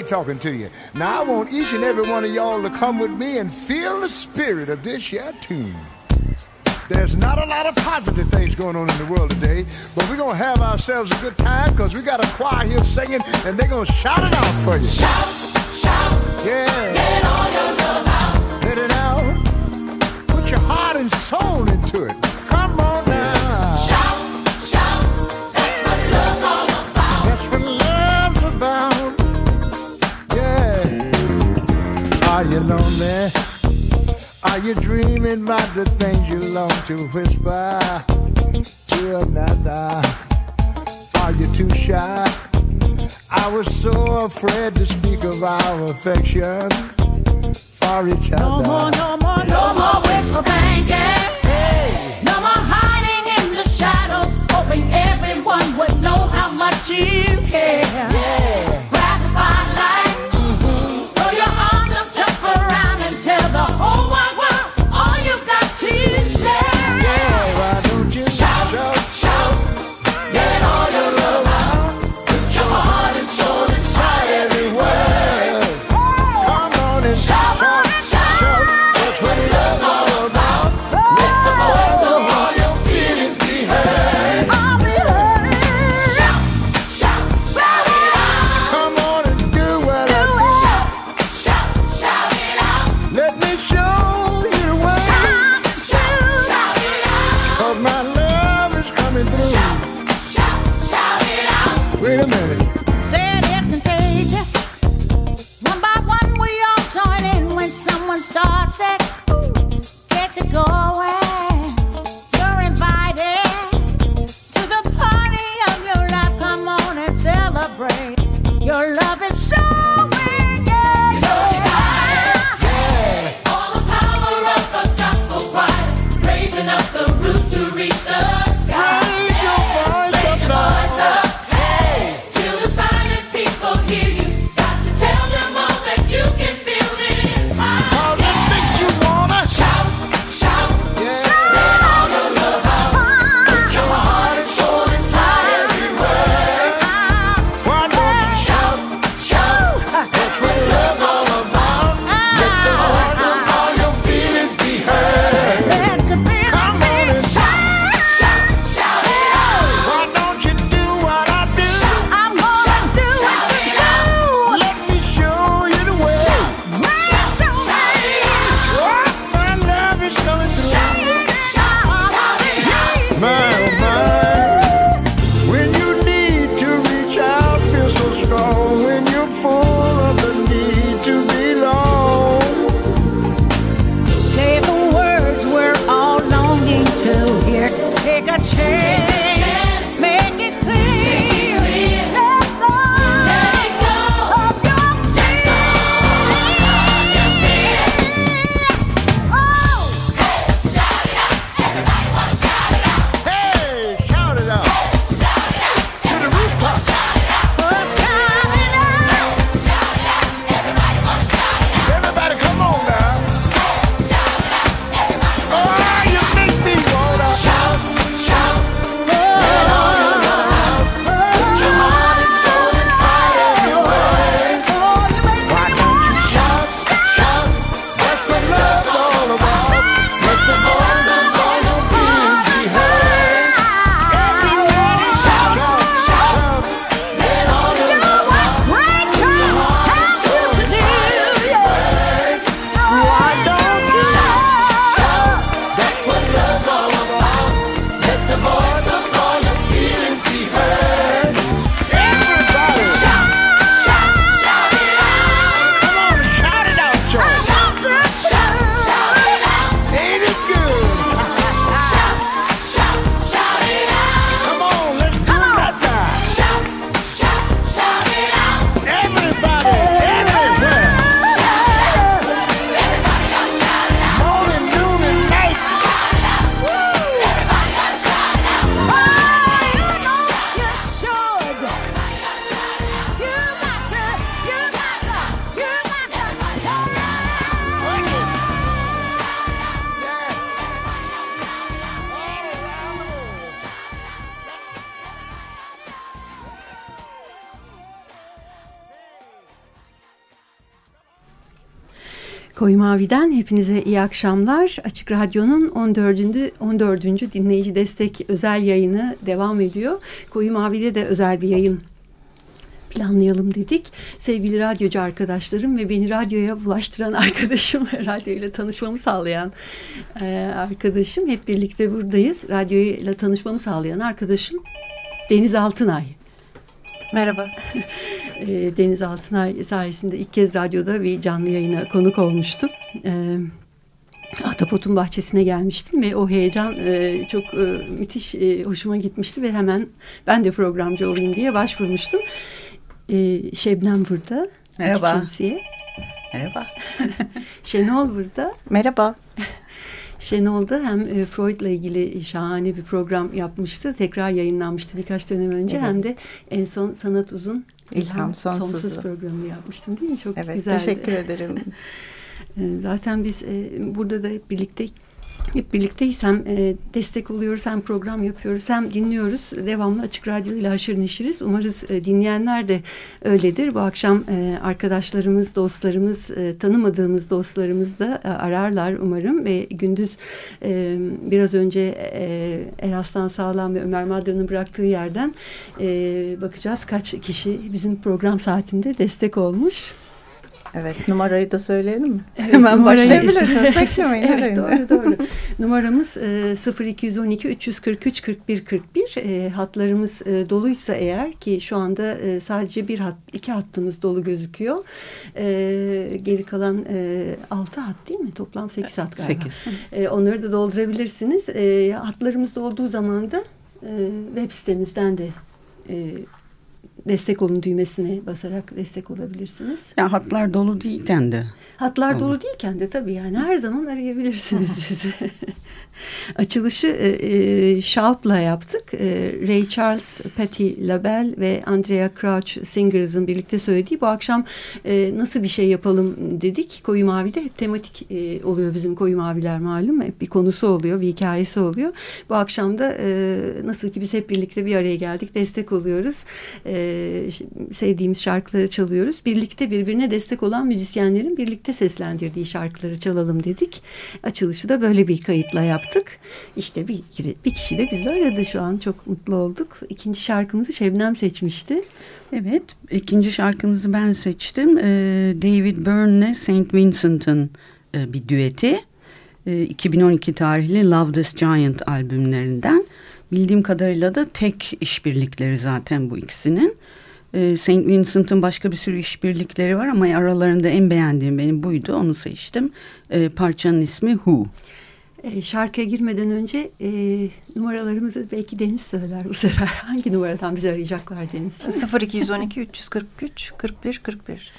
Ray talking to you. Now, I want each and every one of y'all to come with me and feel the spirit of this here tune. There's not a lot of positive things going on in the world today, but we're to have ourselves a good time because we got a choir here singing and they're to shout it out for you. Shout, shout, Yeah. let all your love out. Let it out. Put your heart and soul into Are you dreaming about the things you long to whisper to another? Are you too shy? I was so afraid to speak of our affection for each other. No more, no more, no more wishful thinking. No more hiding in the shadows, hoping everyone would know how much you care. Grab hepinize iyi akşamlar. Açık Radyo'nun 14. 14. dinleyici destek özel yayını devam ediyor. Koyu Mavi'de de özel bir yayın planlayalım dedik. Sevgili radyocu arkadaşlarım ve beni radyoya bulaştıran arkadaşım, radyoyla tanışmamı sağlayan e, arkadaşım. Hep birlikte buradayız. Radyoyla tanışmamı sağlayan arkadaşım Deniz Altınay. Merhaba. E, Deniz Altınay sayesinde ilk kez radyoda bir canlı yayına konuk olmuştum. E, Ahtapot'un bahçesine gelmiştim ve o heyecan e, çok e, müthiş e, hoşuma gitmişti ve hemen ben de programcı olayım diye başvurmuştum. E, Şebnem burada. Merhaba. Merhaba. Şenol burada. Merhaba. Şenol da hem e, Freud'la ilgili şahane bir program yapmıştı. Tekrar yayınlanmıştı birkaç dönem önce. Evet. Hem de en son Sanat Uzun İlham Sonsuz'u. Sonsuz programı yapmıştın değil mi? Çok Evet, güzeldi. teşekkür ederim. E, Zaten biz e, burada da hep birlikte hep birlikteyiz. Hem e, destek oluyoruz hem program yapıyoruz hem dinliyoruz. Devamlı Açık Radyo ile haşır neşiriz. Umarız e, dinleyenler de öyledir. Bu akşam e, arkadaşlarımız, dostlarımız, e, tanımadığımız dostlarımız da e, ararlar umarım. Ve gündüz e, biraz önce e, Eraslan Sağlam ve Ömer Madra'nın bıraktığı yerden e, bakacağız kaç kişi bizim program saatinde destek olmuş. Evet, numarayı da söyleyelim mi? Evet, Hemen numarayı- başlayabilirsiniz. Beklemeyin. evet doğru doğru. Numaramız e, 0212 343 41 41. E, hatlarımız e, doluysa eğer ki şu anda e, sadece bir hat, iki hattımız dolu gözüküyor. E, geri kalan e, 6 hat değil mi? Toplam 8 hat galiba. 8. E, onları da doldurabilirsiniz. E, hatlarımız dolduğu zaman da e, web sitemizden de e, destek olun düğmesine basarak destek olabilirsiniz. Ya hatlar dolu değilken de. Hatlar Olur. dolu değilken de tabii yani her zaman arayabilirsiniz bizi. Açılışı e, e, Shout'la yaptık. E, Ray Charles, Patti LaBelle ve Andrea Crouch Singers'ın birlikte söylediği bu akşam e, nasıl bir şey yapalım dedik. Koyu Mavi'de hep tematik e, oluyor bizim Koyu Maviler malum. Hep bir konusu oluyor, bir hikayesi oluyor. Bu akşam da e, nasıl ki biz hep birlikte bir araya geldik, destek oluyoruz. E, sevdiğimiz şarkıları çalıyoruz. Birlikte birbirine destek olan müzisyenlerin birlikte seslendirdiği şarkıları çalalım dedik. Açılışı da böyle bir kayıtla yaptık. İşte bir, bir kişi de bizi aradı şu an. Çok mutlu olduk. İkinci şarkımızı Şebnem seçmişti. Evet, ikinci şarkımızı ben seçtim. David Byrne'le St. Vincent'ın bir düeti. Ee, 2012 tarihli Love This Giant albümlerinden. Bildiğim kadarıyla da tek işbirlikleri zaten bu ikisinin. Ee, St. Vincent'ın başka bir sürü işbirlikleri var ama aralarında en beğendiğim benim buydu. Onu seçtim. Ee, parçanın ismi Who. E, şarkıya girmeden önce e, numaralarımızı belki Deniz söyler bu sefer. Hangi numaradan bizi arayacaklar Denizciğim? 0212 343 41 41.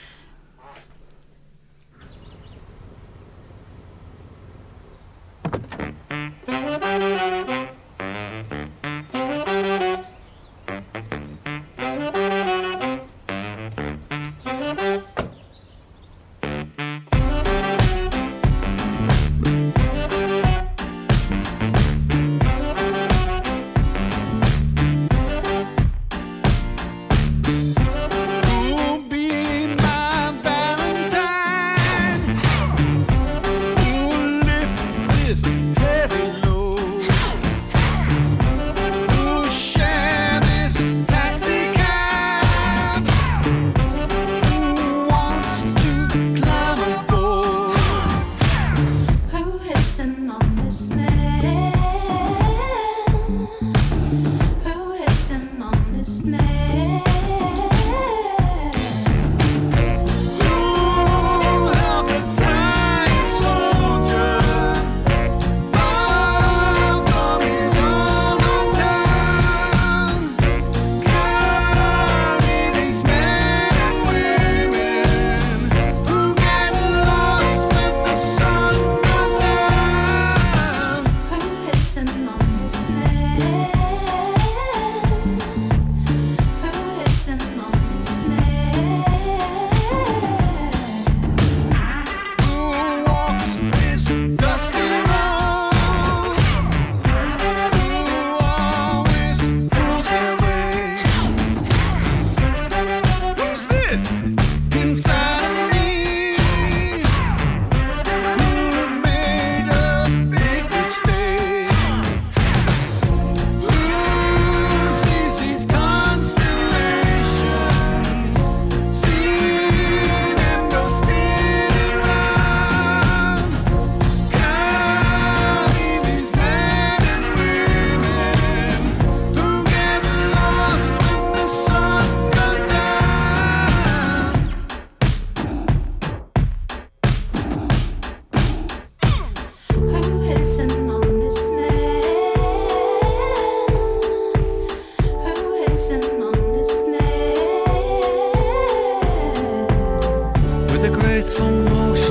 graceful motion.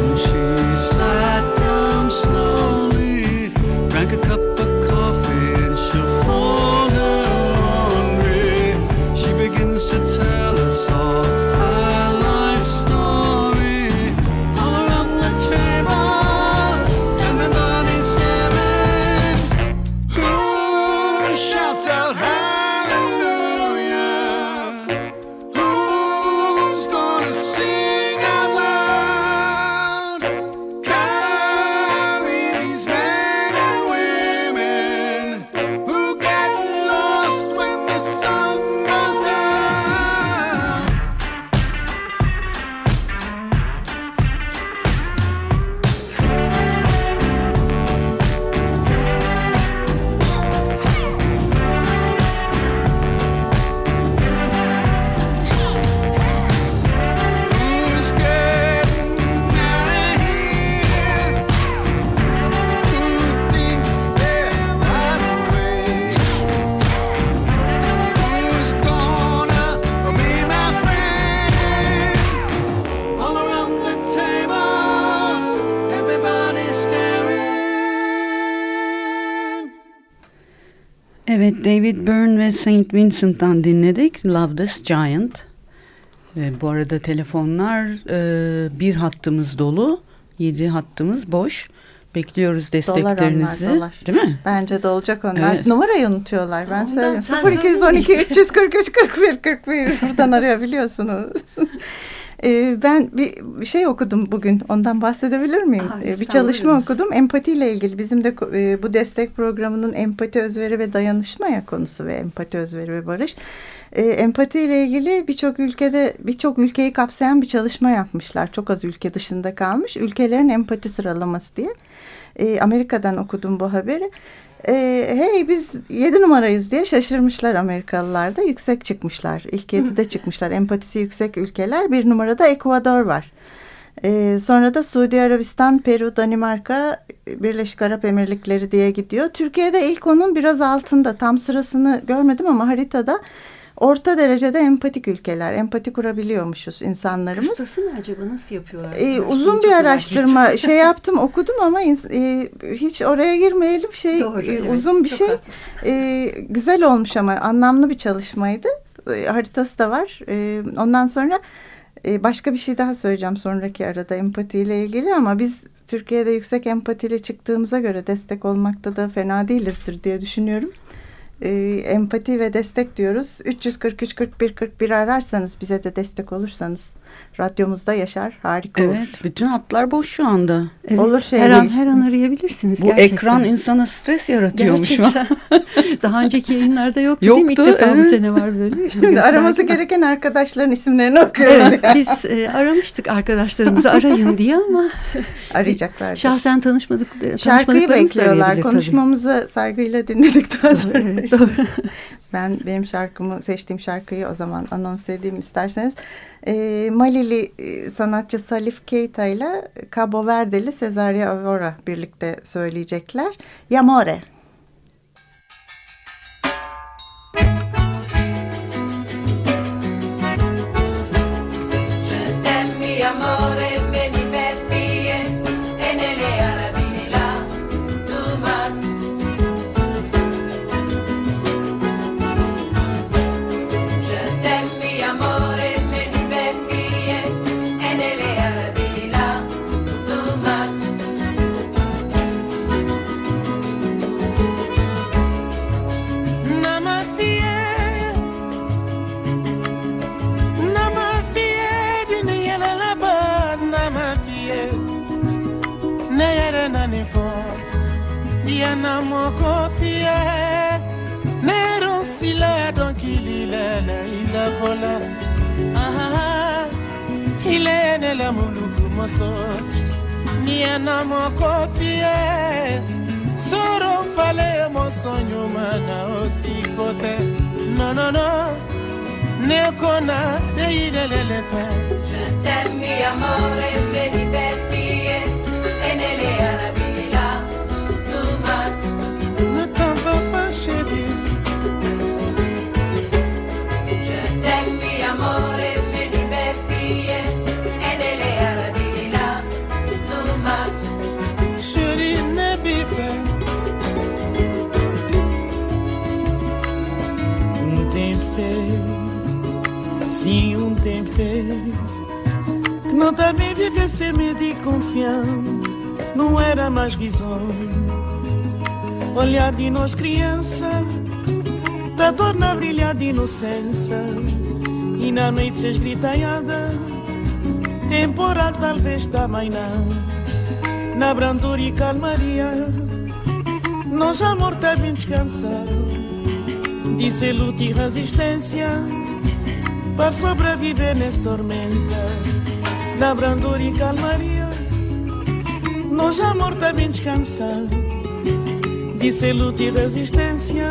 Saint Vincent'tan dinledik Love This Giant. E, bu arada telefonlar e, bir hattımız dolu, yedi hattımız boş. Bekliyoruz desteklerinizi. Dolar onlar, dolar. Değil mi? Bence de olacak onlar. Evet. Numarayı unutuyorlar. Ben Ondan söyleyeyim. sen 0212 söylemeyin. 343 41 41 buradan arayabiliyorsunuz. Ee, ben bir şey okudum bugün. Ondan bahsedebilir miyim? Ha, Ee, bir çalışma buyurunuz. okudum. Empatiyle ilgili. Bizim de e, bu destek programının empati, özveri ve dayanışma ya konusu ve empati, özveri ve barış. E, empati ile ilgili birçok ülkede birçok ülkeyi kapsayan bir çalışma yapmışlar. Çok az ülke dışında kalmış. Ülkelerin empati sıralaması diye. E, Amerika'dan okudum bu haberi. E, hey biz 7 numarayız diye şaşırmışlar Amerikalılar da yüksek çıkmışlar. İlk 7'de çıkmışlar. Empatisi yüksek ülkeler. Bir numarada Ekvador var. E, sonra da Suudi Arabistan, Peru, Danimarka, Birleşik Arap Emirlikleri diye gidiyor. Türkiye'de ilk onun biraz altında. Tam sırasını görmedim ama haritada orta derecede empatik ülkeler. Empati kurabiliyormuşuz insanlarımız. Kıstası ne acaba? Nasıl yapıyorlar? Ee, uzun bir araştırma şey yaptım okudum ama e, hiç oraya girmeyelim şey Doğru, e, evet. uzun bir Çok şey haklısın. E, güzel olmuş ama anlamlı bir çalışmaydı E, haritası da var E, ondan sonra e, başka bir şey daha söyleyeceğim sonraki arada empatiyle ilgili ama biz Türkiye'de yüksek empatiyle çıktığımıza göre destek olmakta da fena değilizdir diye düşünüyorum. E, empati ve destek diyoruz. 343 41 41 ararsanız bize de destek olursanız radyomuzda yaşar. Harika olur. Evet, bütün hatlar boş şu anda. Evet, Olur şey her an, her an arayabilirsiniz. Bu gerçekten. ekran insana stres yaratıyormuş. Gerçekten. Daha önceki yayınlarda yoktu, değil mi? İlk Yoktu, defa bu evet. sene var böyle. Şimdi araması gereken arkadaşların isimlerini okuyoruz. Evet, biz e, aramıştık arkadaşlarımızı arayın diye ama Arayacaklar. şahsen tanışmadık. Şarkıyı tanışmadıklarımız da bekliyorlar. arayabilir tabii. Konuşmamızı saygıyla dinledikten sonra. Evet, doğru. Ben benim şarkımı, seçtiğim şarkıyı o zaman anons edeyim isterseniz. Ee, Malili e, sanatçı Salif Keita ile Cabo Verde'li Cesaria Avora birlikte söyleyecekler. Yamore. Amore, Se esgritaiada Temporal talvez também não Na brandura e calmaria Nós amor tá bem descansado Disse luta e resistência Para sobreviver nessa tormenta. Na brandura e calmaria Nós amor tá bem descansado Disse luta e resistência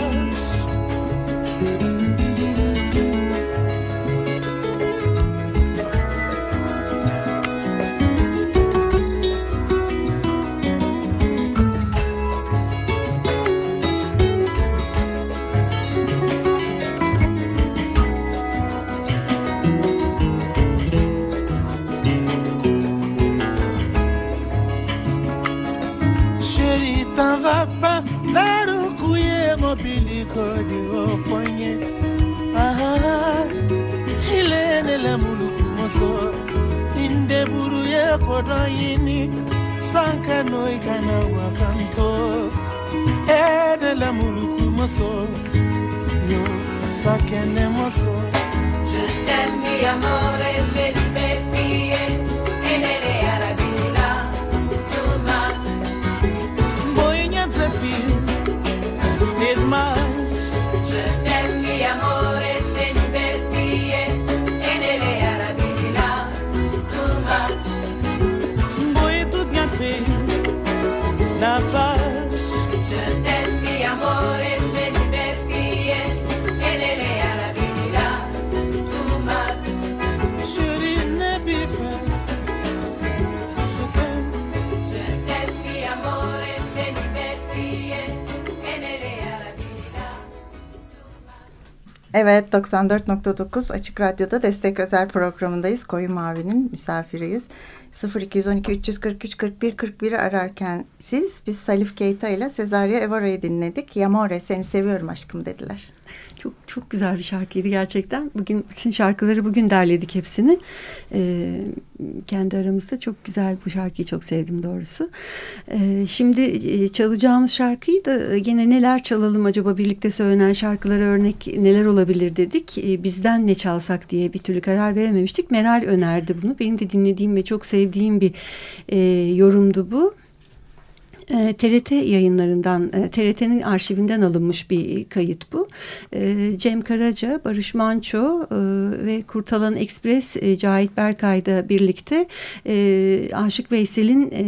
moso inde buruye kodo yini sanka noi kana wakanto edele muluku moso yo sakene moso Je t'aime mi amore, vedi me fie, e Evet 94.9 Açık Radyo'da Destek Özel programındayız. Koyu Mavi'nin misafiriyiz. 0212 343 41 41'i ararken siz biz Salif Keita ile Cesaria Evora'yı dinledik. Yamore seni seviyorum aşkım dediler. Çok çok güzel bir şarkıydı gerçekten. Bugün bütün şarkıları bugün derledik hepsini. Ee, kendi aramızda çok güzel bu şarkıyı çok sevdim doğrusu. Ee, şimdi e, çalacağımız şarkıyı da e, gene neler çalalım acaba birlikte söylenen şarkılara örnek neler olabilir dedik. Ee, bizden ne çalsak diye bir türlü karar verememiştik. Meral önerdi bunu. Benim de dinlediğim ve çok sevdiğim bir e, yorumdu bu. E, TRT yayınlarından, e, TRT'nin arşivinden alınmış bir kayıt bu. E, Cem Karaca, Barış Manço e, ve Kurtalan Ekspres, e, Cahit Berkay'da birlikte e, Aşık Veysel'in e,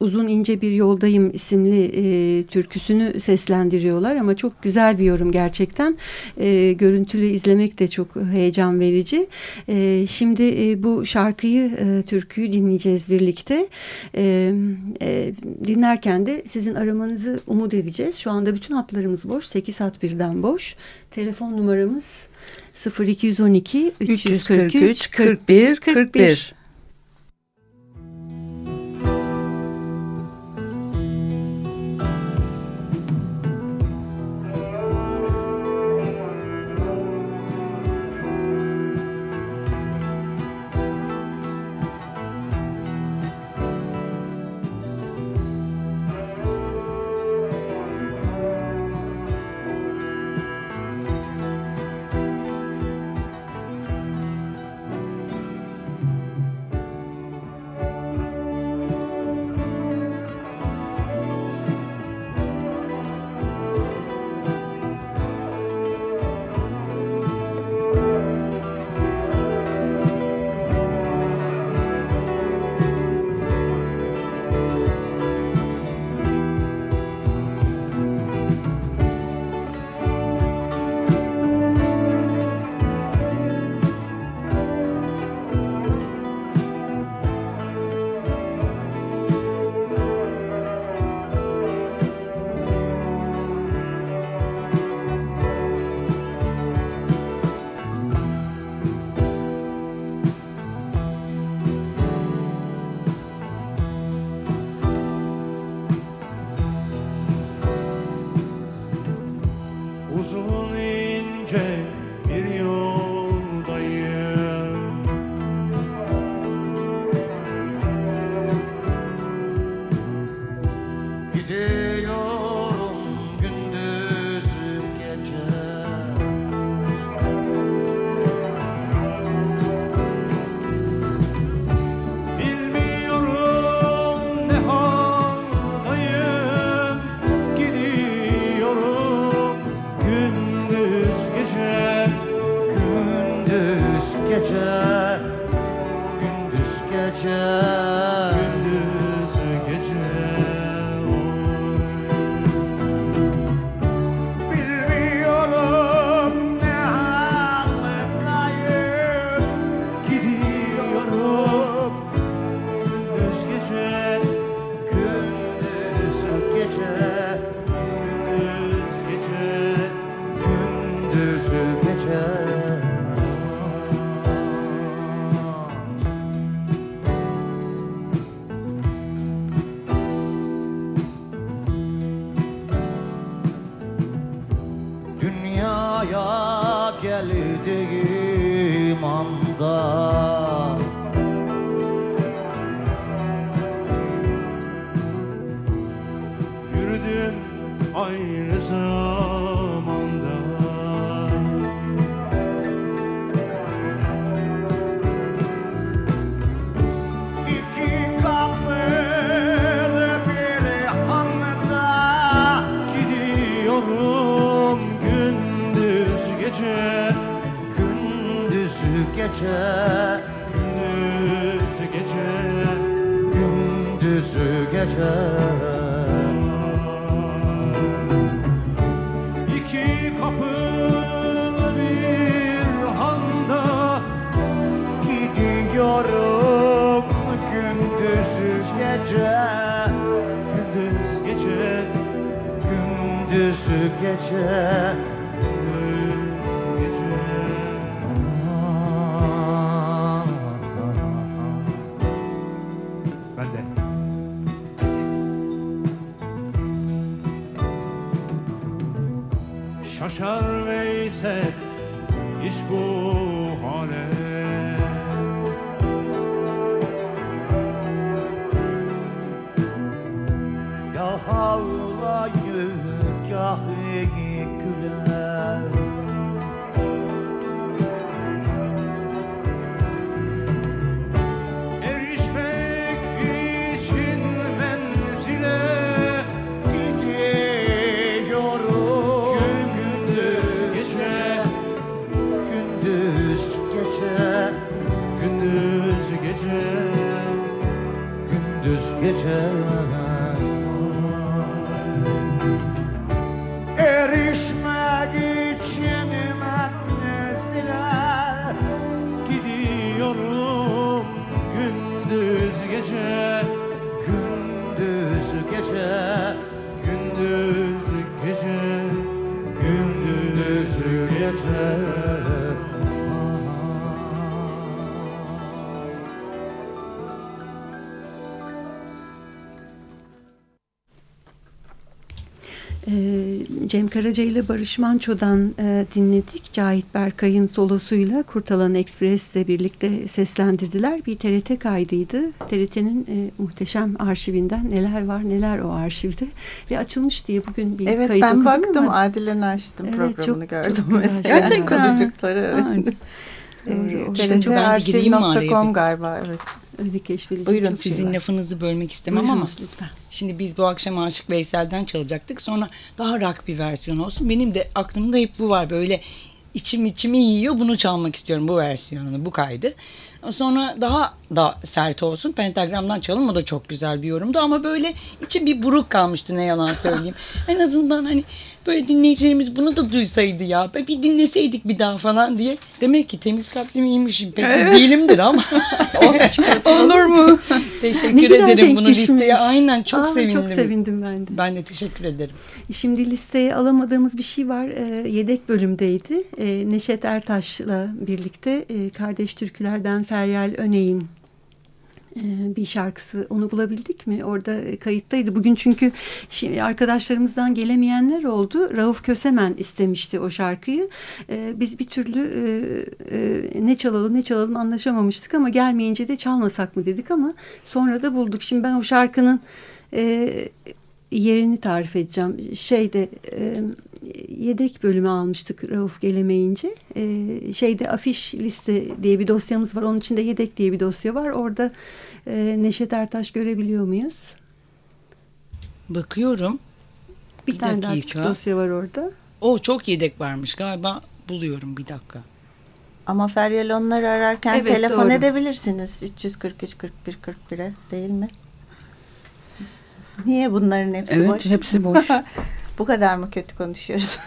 Uzun İnce Bir Yoldayım isimli e, türküsünü seslendiriyorlar ama çok güzel bir yorum gerçekten. E, görüntülü izlemek de çok heyecan verici. E, şimdi e, bu şarkıyı, e, türküyü dinleyeceğiz birlikte. E, e, dinlerken de sizin aramanızı umut edeceğiz. Şu anda bütün hatlarımız boş. 8 hat birden boş. Telefon numaramız 0212 343 41 41. 41. could külön. Karaca ile Barış Manço'dan e, dinledik. Cahit Berkay'ın solosuyla Kurtalan Express ile birlikte seslendirdiler. Bir TRT kaydıydı. TRT'nin e, muhteşem arşivinden neler var neler o arşivde. Ve açılmış diye bugün bir Evet kayıt ben okudum baktım ama- Adile açtım Evet, programını çok- gördüm çok güzel var. Kuzucukları. Evet. Doğru. Şimdi TRT ben arşiv.com galiba evet. Öyle keşfedilecek Buyurun, çok şey Sizin var. lafınızı bölmek istemem ama Buyurunuz lütfen. şimdi biz bu akşam Aşık Veysel'den çalacaktık. Sonra daha rock bir versiyon olsun. Benim de aklımda hep bu var. Böyle içim içimi yiyor. Bunu çalmak istiyorum bu versiyonunu, bu kaydı. Sonra daha da sert olsun. Pentagram'dan çalın. O da çok güzel bir yorumdu ama böyle içim bir buruk kalmıştı ne yalan söyleyeyim. en azından hani böyle dinleyicilerimiz bunu da duysaydı ya. Bir dinleseydik bir daha falan diye. Demek ki temiz kalpli miymişim. Pek de değilimdir ama. Olur mu? Teşekkür ederim bunu düşmüş. listeye. Aynen çok Aa, sevindim. Çok sevindim ben de. Ben de teşekkür ederim. Şimdi listeye alamadığımız bir şey var. Ee, yedek bölümdeydi. Ee, Neşet Ertaş'la birlikte e, Kardeş Türküler'den Feryal Öney'in e, bir şarkısı onu bulabildik mi? Orada kayıttaydı. Bugün çünkü şimdi arkadaşlarımızdan gelemeyenler oldu. Rauf Kösemen istemişti o şarkıyı. E, biz bir türlü e, ne çalalım ne çalalım anlaşamamıştık ama gelmeyince de çalmasak mı dedik ama sonra da bulduk. Şimdi ben o şarkının yerini tarif edeceğim. Şeyde e, yedek bölümü almıştık Rauf gelemeyince. E, şeyde afiş liste diye bir dosyamız var. Onun içinde yedek diye bir dosya var. Orada e, Neşet Ertaş görebiliyor muyuz? Bakıyorum. Bir, Bir tane daha dakika. dosya var orada. O çok yedek varmış galiba. Buluyorum bir dakika. Ama Feryal onları ararken Evet, telefon doğru. edebilirsiniz. 343 41 41'e değil mi? Niye bunların hepsi Evet boş? hepsi boş. Bu kadar mı kötü konuşuyoruz?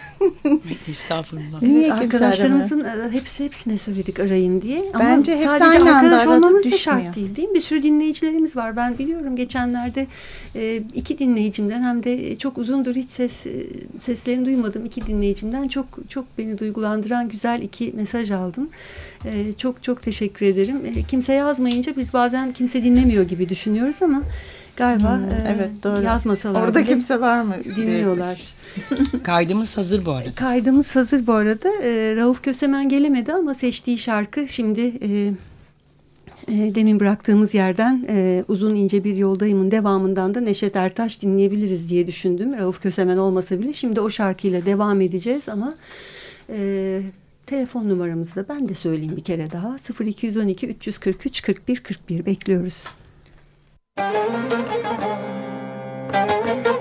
Estağfurullah. Niye Evet, arkadaşlarımızın e, hepsi hepsine söyledik arayın diye. Ama Bence hepsi sadece aynı anda arkadaş aradı, olmamız da şart değil değil mi? Bir sürü dinleyicilerimiz var. Ben biliyorum geçenlerde e, iki dinleyicimden hem de çok uzundur hiç ses e, seslerini duymadım iki dinleyicimden çok çok beni duygulandıran güzel iki mesaj aldım. E, çok çok teşekkür ederim. E, kimse yazmayınca biz bazen kimse dinlemiyor gibi düşünüyoruz ama galiba Hmm, e, evet, doğru. yazmasalar Orada kimse var mı? dinliyorlar. Kaydımız hazır bu arada. Kaydımız hazır bu arada. E, Rauf Kösemen gelemedi ama seçtiği şarkı şimdi e, e, demin bıraktığımız yerden e, Uzun ince bir yoldayımın devamından da Neşet Ertaş dinleyebiliriz diye düşündüm. Rauf Kösemen olmasa bile şimdi o şarkıyla devam edeceğiz ama e, telefon numaramızı da ben de söyleyeyim bir kere daha 0212 343 41 41 bekliyoruz. Thank you.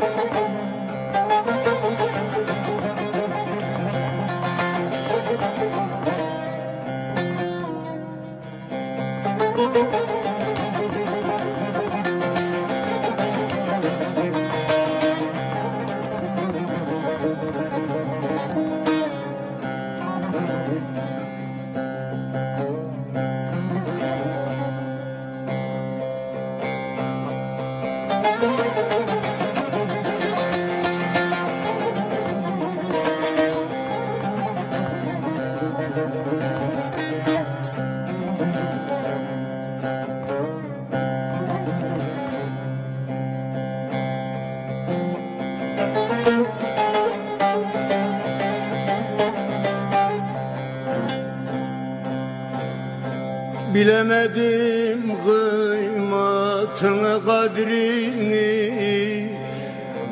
Kadrini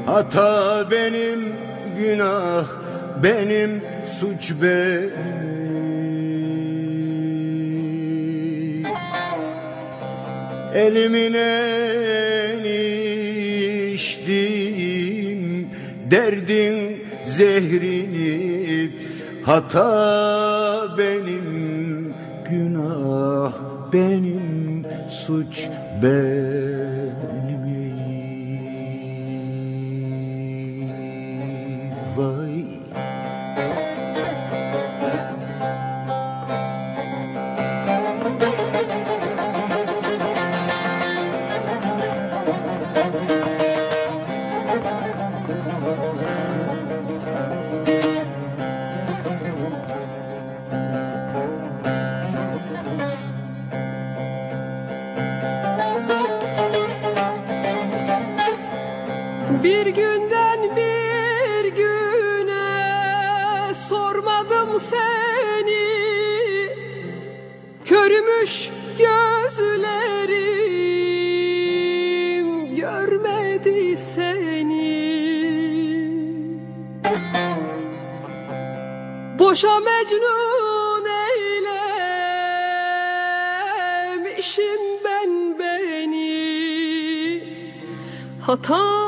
Hata benim günah benim suç benim. Elimin en içtim derdin zehrini Hata benim günah benim suç benim Hata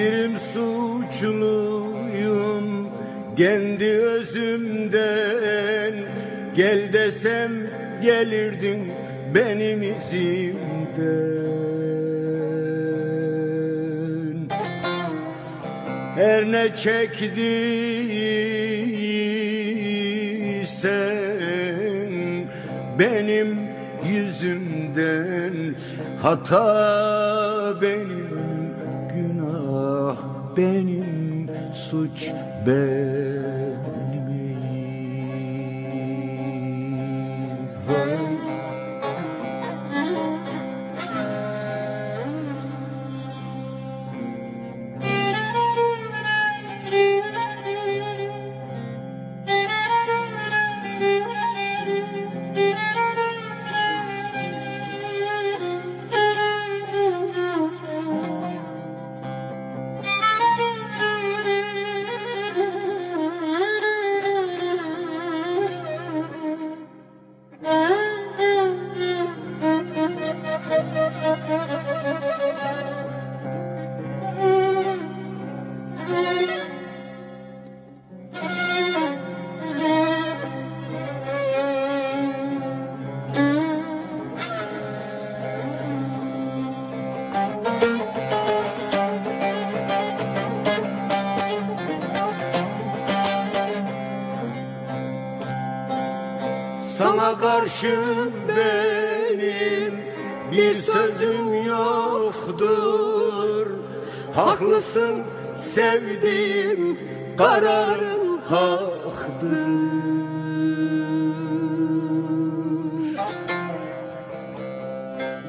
Bilirim suçluyum kendi özümden. Gel desem gelirdin benim izimden. Her ne çektiysen benim yüzümden. Hata benim benim suç benim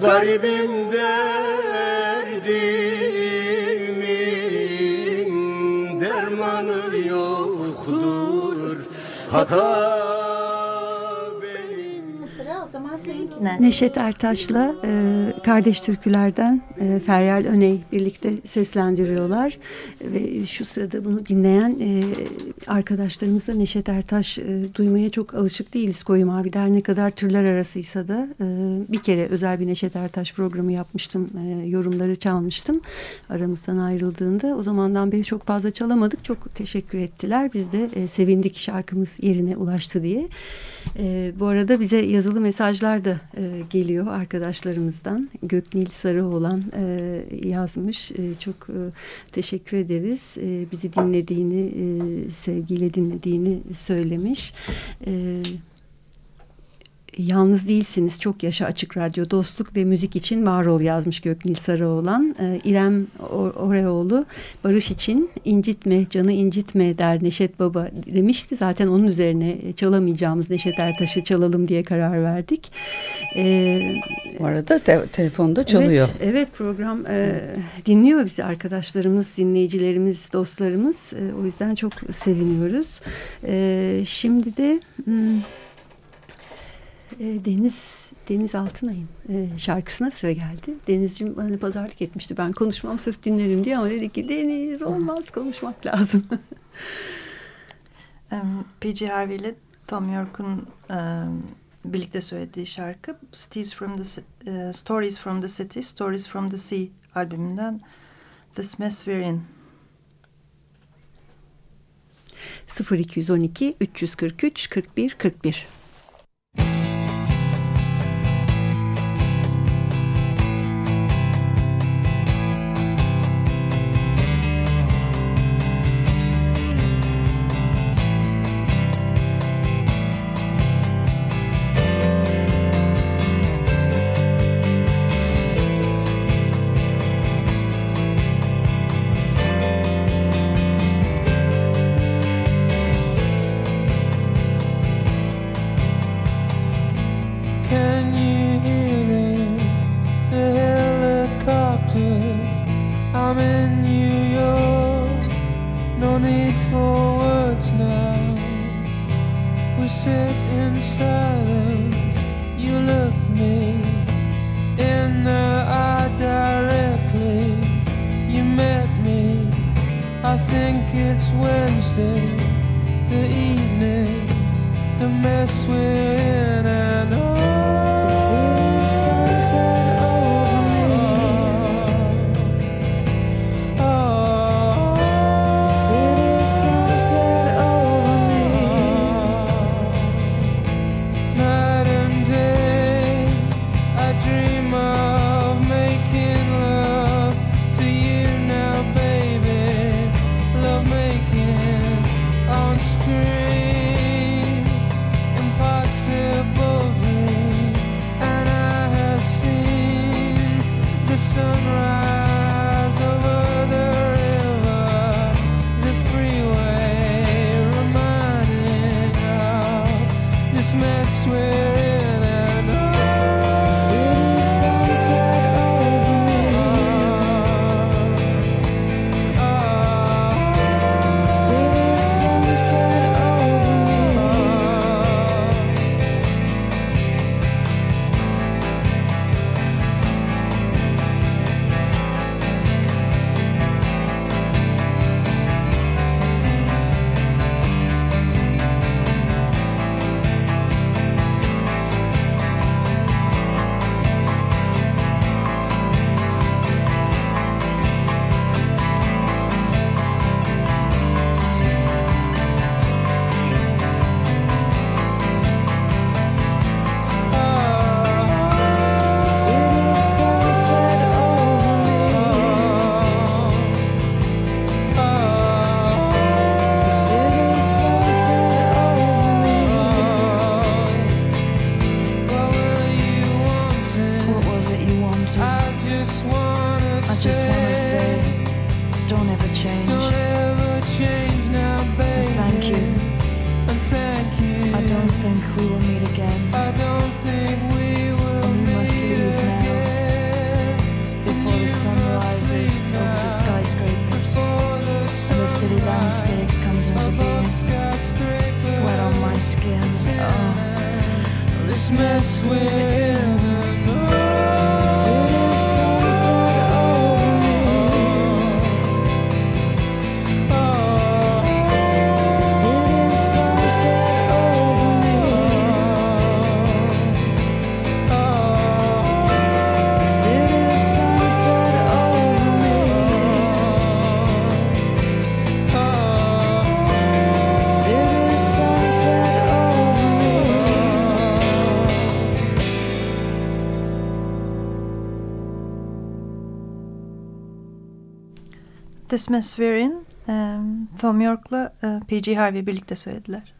Garibim derdimin dermanı yoktur. Hata seninkine. Neşet Ertaş'la e, Kardeş Türküler'den e, Feryal Öney birlikte seslendiriyorlar. Ve şu sırada bunu dinleyen e, arkadaşlarımız da Neşet Ertaş e, duymaya çok alışık değiliz. Koyu Mavi der ne kadar türler arasıysa da e, bir kere özel bir Neşet Ertaş programı yapmıştım. E, yorumları çalmıştım aramızdan ayrıldığında. O zamandan beri çok fazla çalamadık. Çok teşekkür ettiler. Biz de e, sevindik şarkımız yerine ulaştı diye. E, bu arada bize yazılı mesajlar da e, geliyor arkadaşlarımızdan. Göknil Sarıoğlan e, yazmış. E, çok e, teşekkür ederiz. E, bizi dinlediğini, e, sevgiyle dinlediğini söylemiş. E, Yalnız değilsiniz. Çok yaşa açık radyo. Dostluk ve müzik için var ol yazmış Göknil Sarıoğlan. Ee, İrem Or- Oreoğlu barış için incitme, canı incitme der Neşet Baba demişti. Zaten onun üzerine çalamayacağımız Neşet Ertaş'ı çalalım diye karar verdik. Ee, Bu arada te- telefonda çalıyor. Evet, evet program e, dinliyor bizi arkadaşlarımız, dinleyicilerimiz, dostlarımız. E, o yüzden çok seviniyoruz. E, şimdi de hmm, e, Deniz Deniz Altınay'ın e, şarkısına sıra geldi. Denizciğim bana pazarlık etmişti. Ben konuşmam sırf dinlerim diye ama dedi ki Deniz olmaz konuşmak lazım. P.G. Harvey ile Tom York'un birlikte söylediği şarkı Stories from the, e, Stories from the City, Stories from the Sea albümünden The Smiths We're In. 0212 343 41 41 This Mess We're In, Tom York'la P.G. Harvey birlikte söylediler.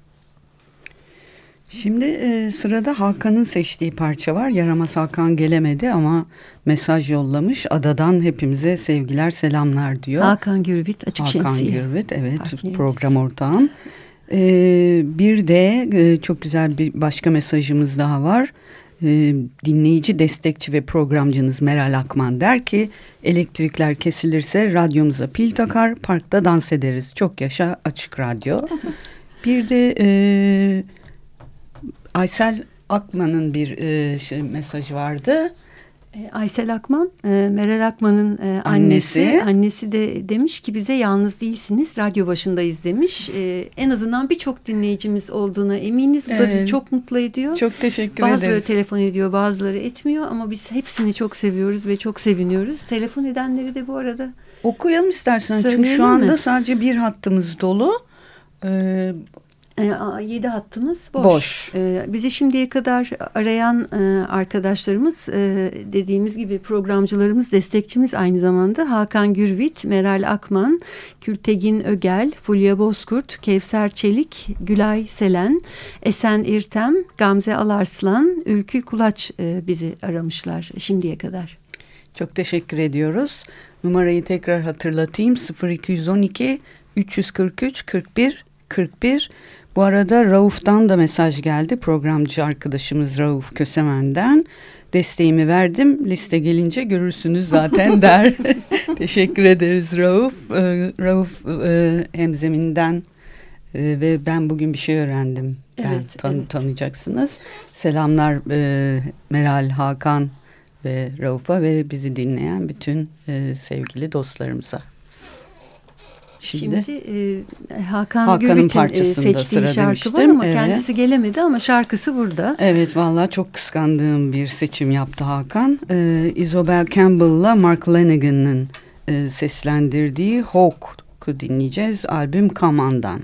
Şimdi e, sırada Hakan'ın seçtiği parça var. Yaramaz Hakan gelemedi ama mesaj yollamış. Adadan hepimize sevgiler selamlar diyor. Hakan Gürvit Açık Hakan Şemsiye. Gürvit evet Partnerimiz. program ortağım. Bir de e, çok güzel bir başka mesajımız daha var. Dinleyici, destekçi ve programcınız Meral Akman der ki elektrikler kesilirse radyomuza pil takar, parkta dans ederiz. Çok yaşa açık radyo. bir de e, Aysel Akman'ın bir e, şey, mesajı vardı. E, Aysel Akman, e, Meral Akman'ın e, annesi. Annesi. annesi. de demiş ki bize yalnız değilsiniz, radyo başındayız demiş. En azından birçok dinleyicimiz olduğuna eminiz. Bu da bizi Evet. çok mutlu ediyor. Çok teşekkür Bazıları ederiz. telefon ediyor, bazıları etmiyor ama biz hepsini çok seviyoruz ve çok seviniyoruz. Telefon edenleri de bu arada Okuyalım istersen çünkü şu anda mi? sadece bir hattımız dolu. Ee, E, a- yedi hattımız boş. Boş. E, bizi şimdiye kadar arayan e, arkadaşlarımız e, dediğimiz gibi programcılarımız, destekçimiz aynı zamanda Hakan Gürvit, Meral Akman, Kültegin Ögel, Fulya Bozkurt, Kevser Çelik, Gülay Selen, Esen İrtem, Gamze Alarslan, Ülkü Kulaç e, bizi aramışlar şimdiye kadar. Çok teşekkür ediyoruz. Numarayı tekrar hatırlatayım. 0212 343 41 41. Bu arada Rauf'tan da mesaj geldi. Programcı arkadaşımız Rauf Kösemen'den. Desteğimi verdim. Liste gelince görürsünüz zaten der. teşekkür ederiz Rauf. Ee, Rauf e, Hemzeminden e, ve ben bugün bir şey öğrendim. Ben Evet, tan- evet. tanıyacaksınız. Selamlar e, Meral, Hakan ve Rauf'a ve bizi dinleyen bütün e, sevgili dostlarımıza. Şimdi, Şimdi, e, Hakan Hakan'ın Gürvit'in e, seçtiği şarkı var demiştim. ama Evet. kendisi gelemedi ama şarkısı burada. evet vallahi çok kıskandığım bir seçim yaptı Hakan. E, Isobel Campbell'la Mark Lanigan'ın e, seslendirdiği Hawk'u dinleyeceğiz albüm Kaman'dan.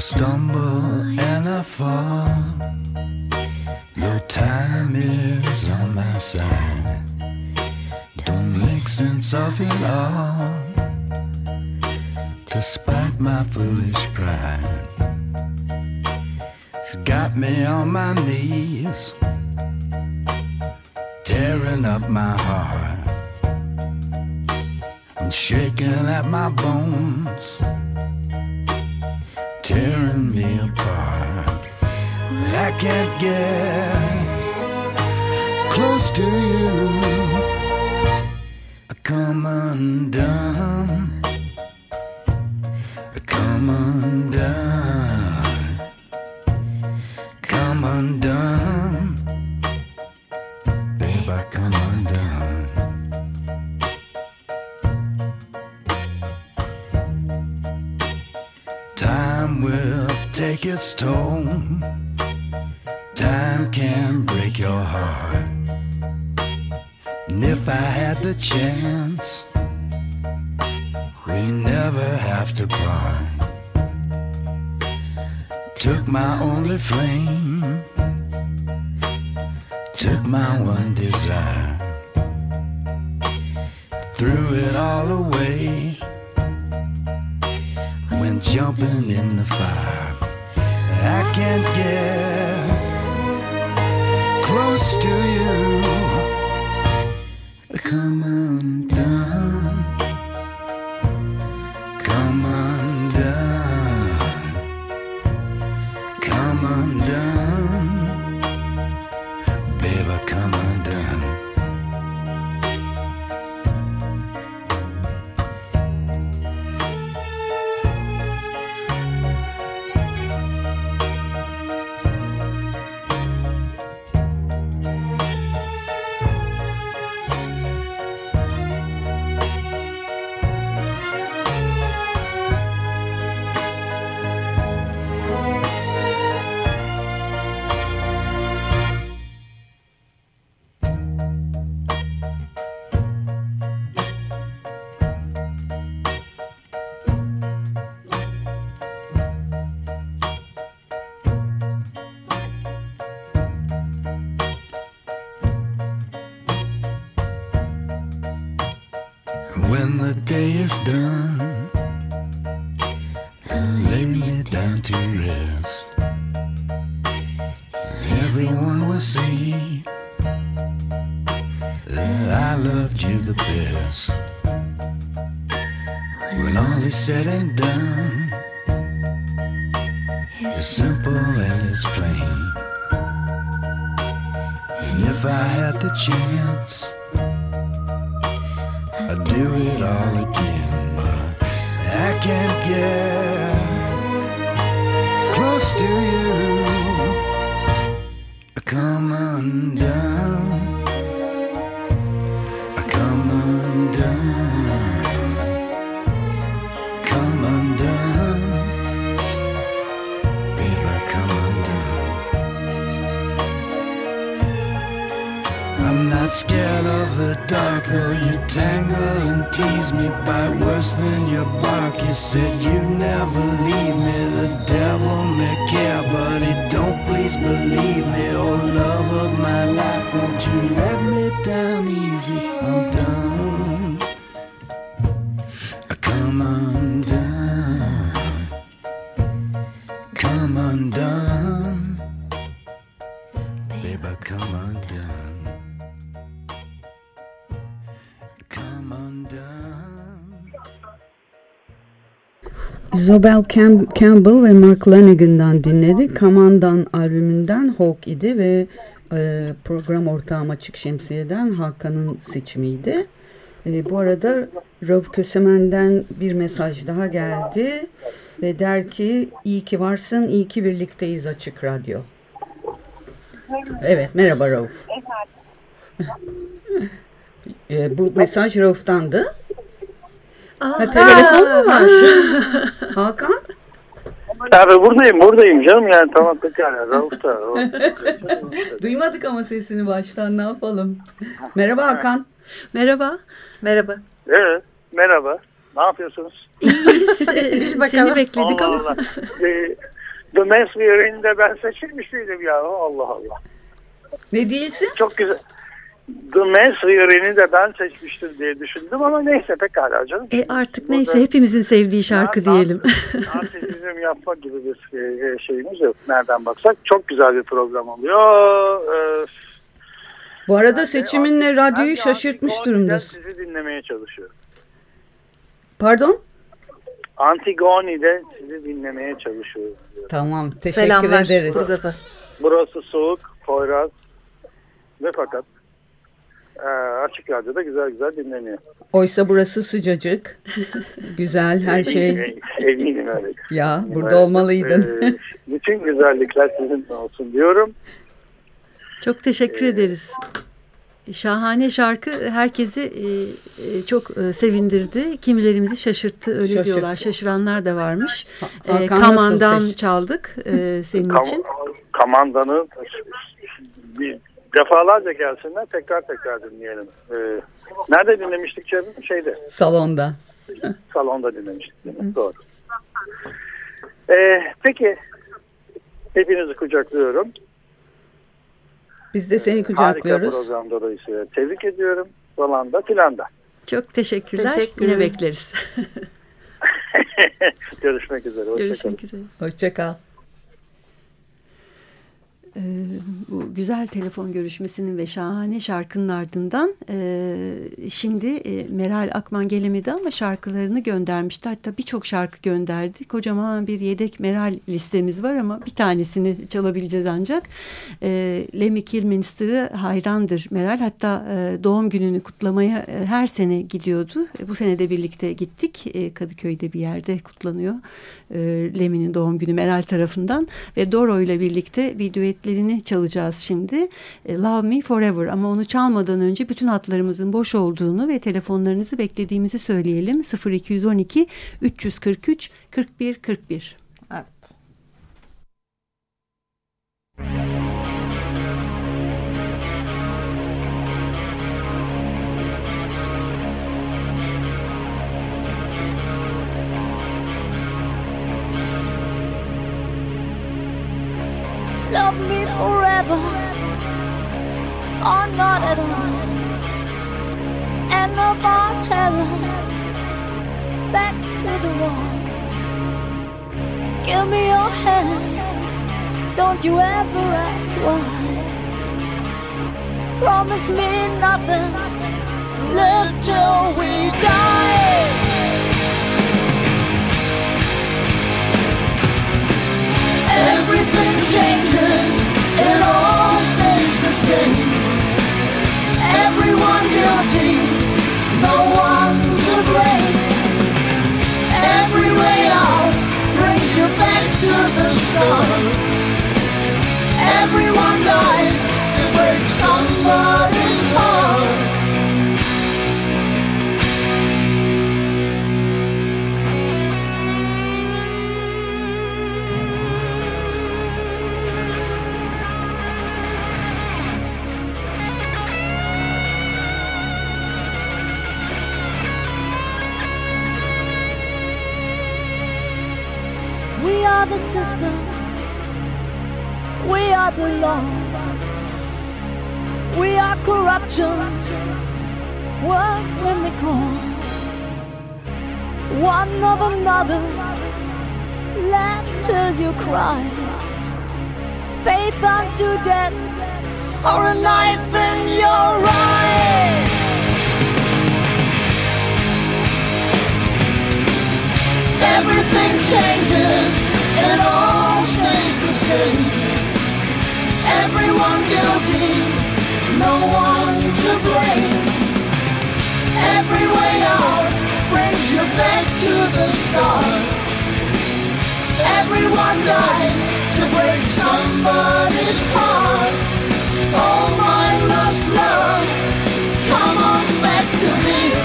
I stumble and I fall. Your time is on my side. Don't make sense of it all. Despite my foolish pride, it's got me on my knees, tearing up my heart and shaking at my bones tearing me apart. I can't get close to you. I come undone. I come undone. Toll. Time can break your heart. And if I had the chance, we never have to part. Took my only flame, took my one desire, threw it all away, when jumping in the fire. I can't get close to you. Come undone, When all is said and done, it's simple and it's plain. And if I had the chance, I'd do it all again, but I can't get tangle and tease me by worse than your bark. You said you'd never leave me, the devil may care, but he don't please believe me. Oh, love of my life, won't you let me down easy. Isobel Cam- Campbell ve Mark Lanigan'dan dinledik. Kamandan albümünden Hawk idi ve e, program ortağım Açık Şemsiye'den Hakan'ın seçimiydi. E, bu arada Rauf Kösemen'den bir mesaj daha geldi ve der ki iyi ki varsın, iyi ki birlikteyiz Açık Radyo. Evet, merhaba Rauf. E, bu mesaj Rauf'tandı. Ha, telefon mu var? Hakan? Abi buradayım buradayım canım yani tamam pekala Rauf da. Duymadık ama sesini baştan ne yapalım? Merhaba Hakan. Merhaba. Merhaba. Evet merhaba ne yapıyorsunuz? İyiyiz. Ee, Seni bekledik Allah ama. Allah. The Mass Wearing'de ben seçilmiş miydim ya Allah Allah. Ne değilsin? Çok güzel. The Mass Wearing'i de ben seçmiştim diye düşündüm ama neyse pekala canım. E artık neyse hepimizin sevdiği şarkı diyelim. Narcisizm yapma gibi bir e, şeyimiz yok. Nereden baksak çok güzel bir program oluyor. Ee, Bu arada seçiminle radyoyu ben şaşırtmış durumdasın. Sizi dinlemeye çalışıyorum. Pardon? Antigone'de sizi dinlemeye çalışıyorum. Tamam teşekkür Selamlar ederiz. Burgaz'a. Burası soğuk, Poyraz ve fakat e, açık radyoda güzel güzel dinleniyor. Oysa burası sıcacık. Güzel her şey. Eminim, eminim öyle. Ya burada Evet, olmalıydın. e, bütün güzellikler sizinle olsun diyorum. Çok teşekkür ederiz. Şahane şarkı herkesi e, e, çok e, sevindirdi. Kimilerimizi şaşırttı öyle Şaşırttı. diyorlar. Şaşıranlar da varmış. E, Hakan nasıl Kaman'dan çaldık e, senin Kam- için. Kamandanı bir defalarca gelsinler tekrar tekrar dinleyelim. E, nerede dinlemiştik canım? Şeyde. Salonda. Salonda dinlemiştik değil mi? Doğru. Ee, peki hepinizi kucaklıyorum. Biz de seni Harika kucaklıyoruz. program dolayısıyla. Tebrik ediyorum. Falan da filan da. Çok teşekkürler. Teşekkür Yine bekleriz. Görüşmek üzere. Hoşçakalın. Görüşmek üzere. Hoşça Ee, bu güzel telefon görüşmesinin ve şahane şarkının ardından e, şimdi e, Meral Akman gelemedi ama şarkılarını göndermişti. Hatta birçok şarkı gönderdi. Kocaman bir yedek Meral listemiz var ama bir tanesini çalabileceğiz ancak. E, Lemmy Kilminster'ı hayrandır Meral. Hatta e, doğum gününü kutlamaya e, her sene gidiyordu. E, bu sene de birlikte gittik. E, Kadıköy'de bir yerde kutlanıyor. E, Lemmy'nin doğum günü Meral tarafından ve Doro ile birlikte bir düetlerini çalacağız şimdi. E, Love Me Forever ama onu çalmadan önce bütün hatlarımızın boş olduğunu ve telefonlarınızı beklediğimizi söyleyelim. 0212 343 41 41. Love me forever or not at all. And of our terror, backs to the wall. Give me your hand, don't you ever ask why. Promise me nothing, live till we die. Everything changes, it all stays the same. Everyone guilty, no one to blame. Every way out brings you back to the start. Everyone dies are the sisters. We are the law. We are corruption. What when they call one of another? Laugh till you cry. Faith unto death, or a knife in your eye. Everything changes, it all stays the same. Everyone guilty, no one to blame. Every way out brings you back to the start. Everyone dies to break somebody's heart. All mine must love, come on back to me.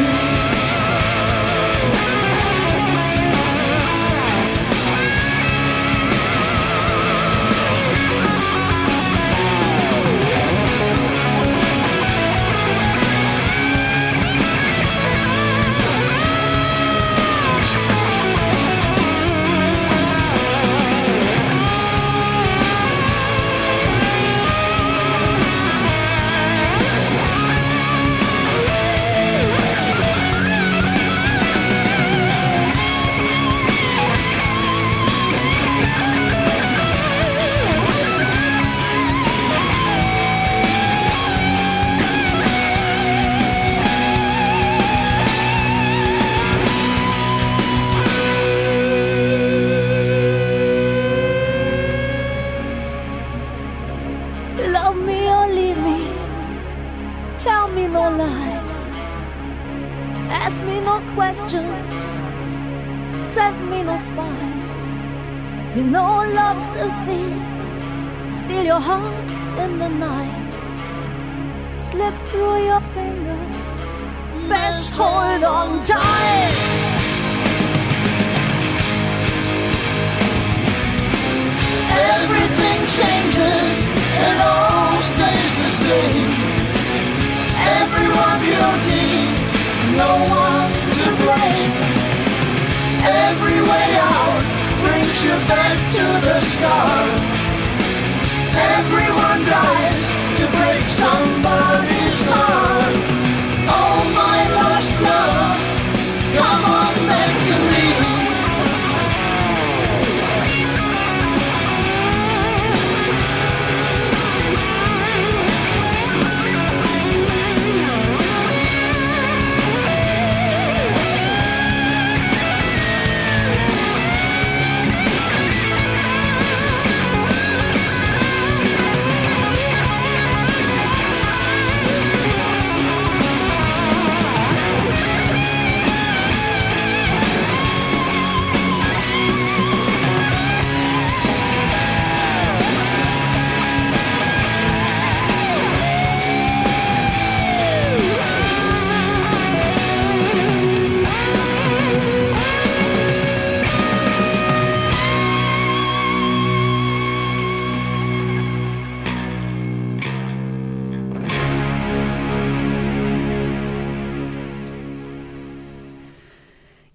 Ask me no questions. Send me no spies. You know love's a thief. Steal your heart in the night. Slip through your fingers. Best hold on tight. Everything changes, it all stays the same. Everyone guilty, no one to blame. Every way out brings you back to the start. Everyone dies to break break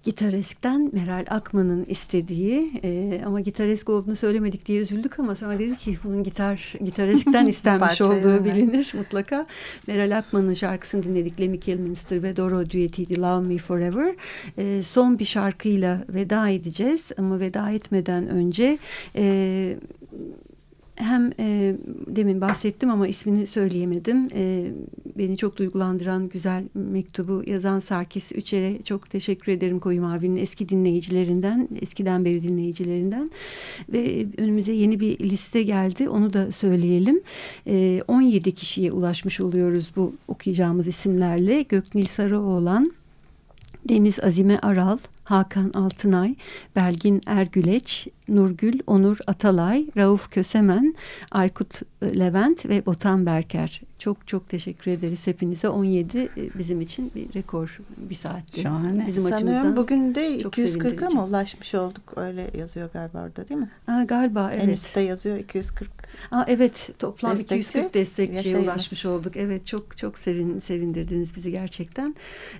Gitaresk'ten Meral Akman'ın istediği e, ama gitaresk olduğunu söylemedik diye üzüldük ama sonra dedi ki bunun gitar gitaresk'ten istenmiş olduğu evet. bilinir mutlaka. Meral Akman'ın şarkısını dinledik. Lemmy Kilminster ve Doro düetiydi Love Me Forever. E, son bir şarkıyla veda edeceğiz ama veda etmeden önce e, hem e, demin bahsettim ama ismini söyleyemedim. E, beni çok duygulandıran güzel mektubu yazan Sarkis Üçer'e çok teşekkür ederim Koyu Mavi'nin eski dinleyicilerinden, eskiden beri dinleyicilerinden. Ve önümüze yeni bir liste geldi. Onu da söyleyelim. E, 17 kişiye ulaşmış oluyoruz bu okuyacağımız isimlerle. Göknil Sarıoğlan, Deniz Azime Aral, Hakan Altınay, Belgin Ergüleç, Nurgül Onur Atalay, Rauf Kösemen, Aykut Levent ve Botan Berker. Çok çok teşekkür ederiz hepinize. 17 e, bizim için bir rekor bir saatti. Şahane. Bizim Sanıyorum açımızdan. bugün de çok 240'a sevindirici. mı ulaşmış olduk? Öyle yazıyor galiba orada değil mi? Aa, galiba En evet. üstte yazıyor 240. Aa, evet toplam Destekçi, 240 destekçiye yaşayınız. ulaşmış olduk. Evet çok çok sevin, sevindirdiniz bizi gerçekten.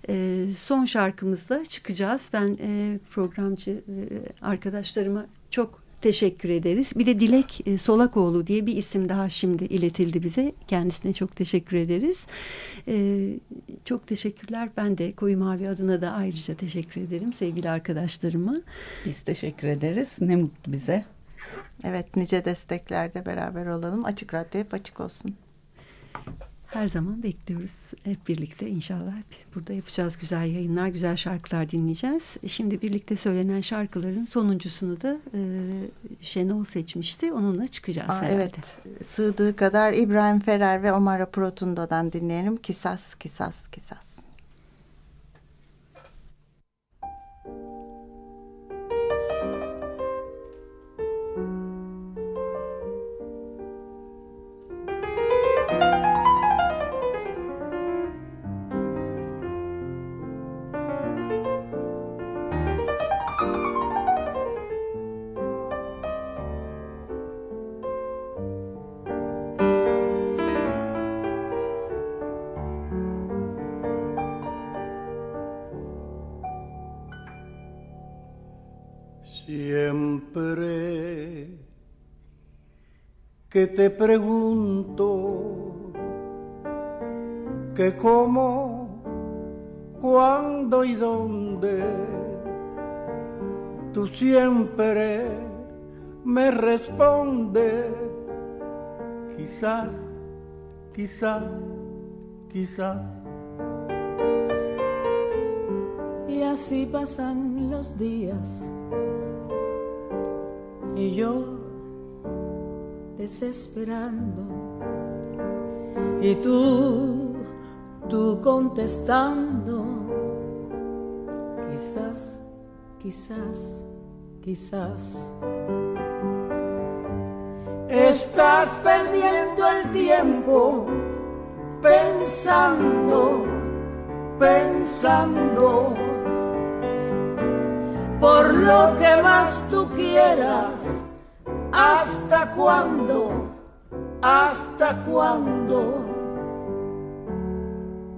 Ee, son şarkımızla çıkacağız. Ben e, programcı e, arkadaşlarıma çok teşekkür ederiz. Bir de Dilek e, Solakoğlu diye bir isim daha şimdi iletildi bize. Kendisine çok teşekkür ederiz. Ee, çok teşekkürler. Ben de Koyu Mavi adına da ayrıca teşekkür ederim sevgili arkadaşlarıma. Biz teşekkür ederiz. Ne mutlu bize. Evet nice desteklerde beraber olalım. Açık Radyo hep açık olsun. Her zaman bekliyoruz. Hep birlikte inşallah hep burada yapacağız güzel yayınlar, güzel şarkılar dinleyeceğiz. Şimdi birlikte söylenen şarkıların sonuncusunu da e, Şenol seçmişti. Onunla çıkacağız Aa, herhalde. evet sığdığı kadar İbrahim Ferrer ve Omar Protundo'dan dinleyelim. Kisas, kisas, kisas. Que te pregunto que cómo, cuándo y dónde, tú siempre me respondes, quizás, quizás, quizás. Y así pasan los días. Y yo desesperando. Y tú, tú contestando. Quizás, quizás, quizás. Estás perdiendo el tiempo pensando, pensando por lo que más tú quieras. ¿Hasta cuándo? ¿Hasta cuándo?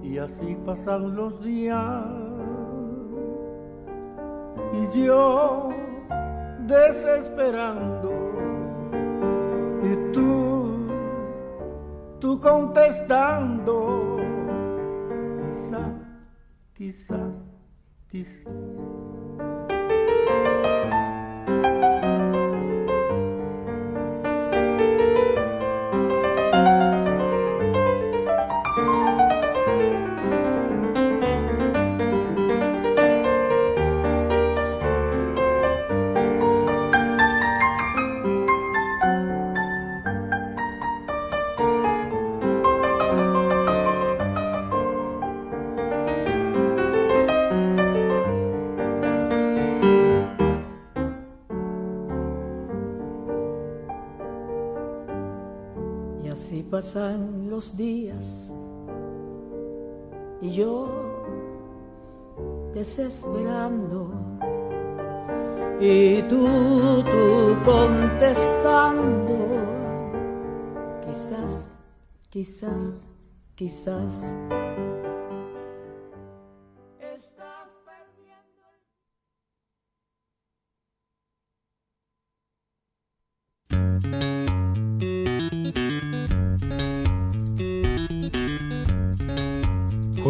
Y así pasan los días y yo desesperando y tú, tú contestando. Quizás, quizás, quizás. Pasan los días y yo desesperando y tú, tú contestando. Quizás, quizás, quizás.